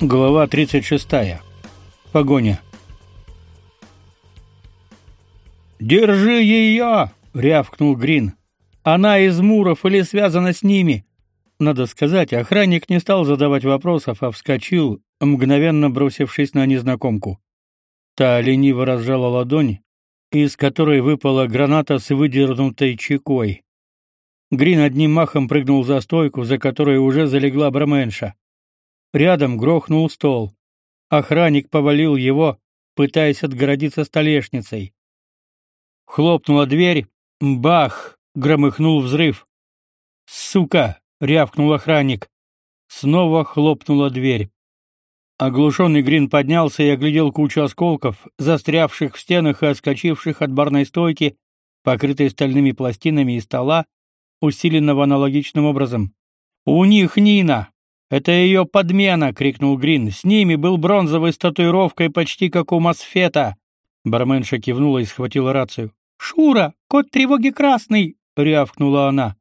Глава 36. Погоня. «Держи ее!» — рявкнул Грин. «Она из Муров или связана с ними?» Надо сказать, охранник не стал задавать вопросов, а вскочил, мгновенно бросившись на незнакомку. Та лениво разжала ладонь, из которой выпала граната с выдернутой чекой. Грин одним махом прыгнул за стойку, за которой уже залегла Браменша. Рядом грохнул стол. Охранник повалил его, пытаясь отгородиться столешницей. Хлопнула дверь. Бах! Громыхнул взрыв. «Сука!» — рявкнул охранник. Снова хлопнула дверь. Оглушенный Грин поднялся и оглядел кучу осколков, застрявших в стенах и отскочивших от барной стойки, покрытой стальными пластинами и стола, усиленного аналогичным образом. «У них Нина! «Это ее подмена!» — крикнул Грин. «С ними был бронзовый с татуировкой почти как у Мосфета!» Барменша кивнула и схватила рацию. «Шура! Код тревоги красный!» — рявкнула она.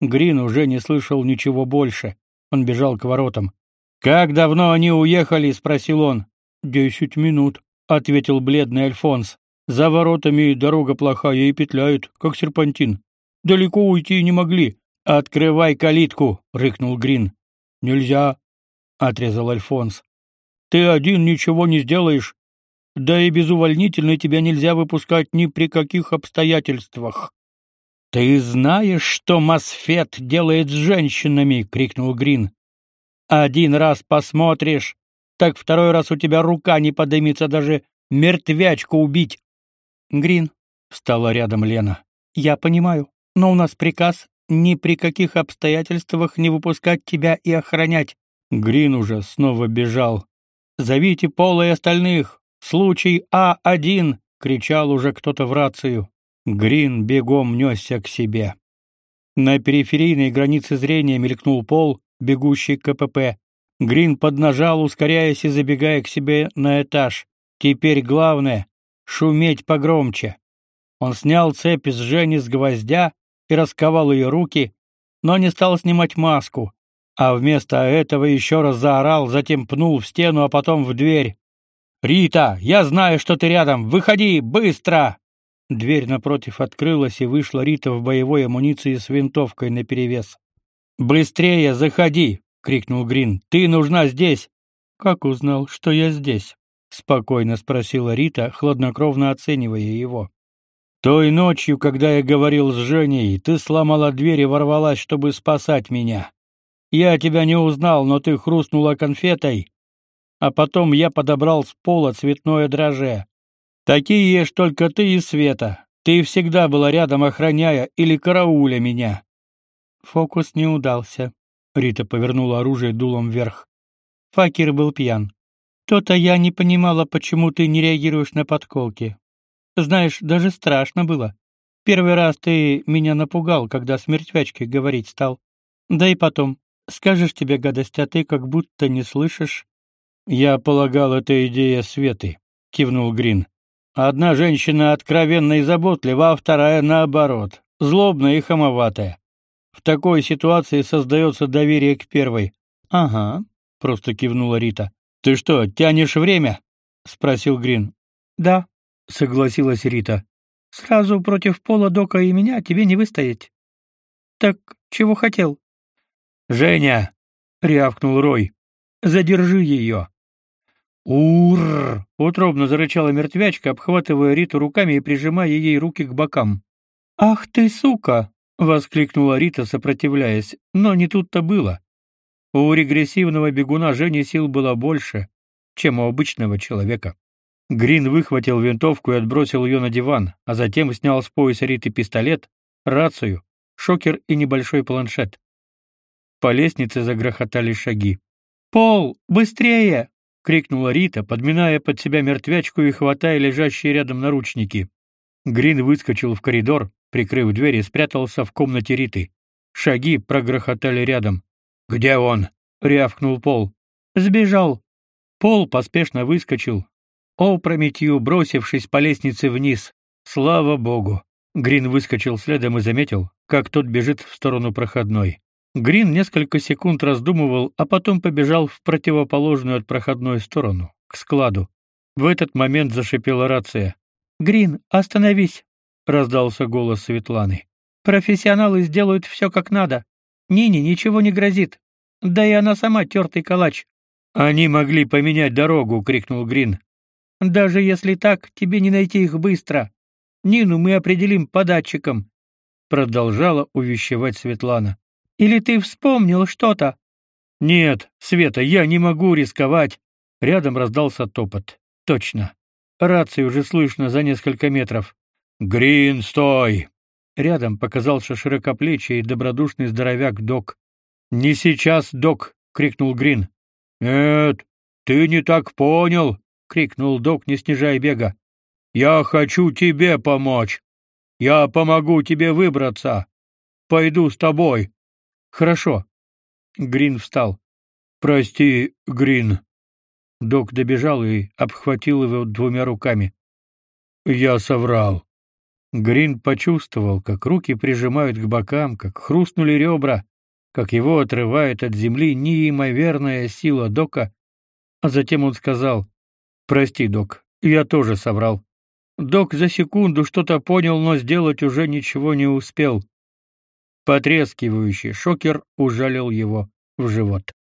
Грин уже не слышал ничего больше. Он бежал к воротам. «Как давно они уехали?» — спросил он. «Десять минут», — ответил бледный Альфонс. «За воротами дорога плохая и петляют, как серпантин. Далеко уйти не могли. Открывай калитку!» — рыкнул Грин. Нельзя, отрезал Альфонс. Ты один ничего не сделаешь. Да и без увольнительной тебя нельзя выпускать ни при каких обстоятельствах. Ты знаешь, что Масфет делает с женщинами, крикнул Грин. Один раз посмотришь, так второй раз у тебя рука не поднимется даже мертвячку убить. Грин, встала рядом Лена. Я понимаю, но у нас приказ ни при каких обстоятельствах не выпускать тебя и охранять. Грин уже снова бежал. Зовите Пола и остальных. Случай А1, кричал уже кто-то в рацию. Грин бегом несся к себе. На периферийной границе зрения мелькнул Пол, бегущий к КПП. Грин поднажал, ускоряясь и забегая к себе на этаж. Теперь главное шуметь погромче. Он снял цепь с Жени с гвоздя, и расковал ее руки, но не стал снимать маску, а вместо этого еще раз заорал, затем пнул в стену, а потом в дверь. «Рита, я знаю, что ты рядом! Выходи, быстро!» Дверь напротив открылась, и вышла Рита в боевой амуниции с винтовкой наперевес. «Быстрее заходи!» — крикнул Грин. «Ты нужна здесь!» «Как узнал, что я здесь?» — спокойно спросила Рита, хладнокровно оценивая его. Той ночью, когда я говорил с Женей, ты сломала дверь и ворвалась, чтобы спасать меня. Я тебя не узнал, но ты хрустнула конфетой, а потом я подобрал с пола цветное дрожжи. Такие ешь только ты и Света. Ты всегда была рядом, охраняя или карауля меня. Фокус не удался. Рита повернула оружие дулом вверх. Факир был пьян. То-то я не понимала, почему ты не реагируешь на подколки. Знаешь, даже страшно было. Первый раз ты меня напугал, когда с мертвячкой говорить стал. Да и потом, скажешь тебе гадость, а ты как будто не слышишь. Я полагал, это идея Светы, кивнул Грин. Одна женщина откровенна и заботлива, а вторая наоборот, злобная и хамоватая. В такой ситуации создается доверие к первой. Ага, просто кивнула Рита. Ты что, тянешь время? спросил Грин. Да, — согласилась Рита. «Сразу против Пола, Дока и меня тебе не выстоять». «Так чего хотел?» «Женя!» — рявкнул Рой. «Задержи ее!» «Ур!» — утробно зарычала мертвячка, обхватывая Риту руками и прижимая ей руки к бокам. «Ах ты, сука!» — воскликнула Рита, сопротивляясь, но не тут-то было. У регрессивного бегуна Жени сил было больше, чем у обычного человека. Грин выхватил винтовку и отбросил ее на диван, а затем снял с пояса Риты пистолет, рацию, шокер и небольшой планшет. По лестнице загрохотали шаги. «Пол, быстрее!» — крикнула Рита, подминая под себя мертвячку и хватая лежащие рядом наручники. Грин выскочил в коридор, прикрыв дверь и спрятался в комнате Риты. Шаги прогрохотали рядом. «Где он?» — рявкнул Пол. «Сбежал». Пол поспешно выскочил, опрометью бросившись по лестнице вниз. Слава богу. Грин выскочил следом и заметил, как тот бежит в сторону проходной. Грин несколько секунд раздумывал, а потом побежал в противоположную от проходной сторону, к складу. В этот момент зашипела рация. «Грин, остановись!» — раздался голос Светланы. «Профессионалы сделают все как надо. Нине ничего не грозит. Да и она сама тертый калач». «Они могли поменять дорогу!» — крикнул Грин. «Даже если так, тебе не найти их быстро. Нину мы определим по датчикам», — продолжала увещевать Светлана. Или ты вспомнил что-то? Нет, Света, я не могу рисковать. Рядом раздался топот. Точно. Рацию уже слышно за несколько метров. Грин, стой. Рядом показался широкоплечий и добродушный здоровяк Док. Не сейчас, Док, крикнул Грин. Нет, ты не так понял, крикнул Док, не снижая бега. Я хочу тебе помочь. Я помогу тебе выбраться. Пойду с тобой. Хорошо. Грин встал. Прости, Грин. Док добежал и обхватил его двумя руками. Я соврал. Грин почувствовал, как руки прижимают к бокам, как хрустнули ребра, как его отрывает от земли неимоверная сила Дока, а затем он сказал: "Прости, Док, я тоже соврал". Док за секунду что-то понял, но сделать уже ничего не успел. Потрескивающий шокер ужалил его в живот.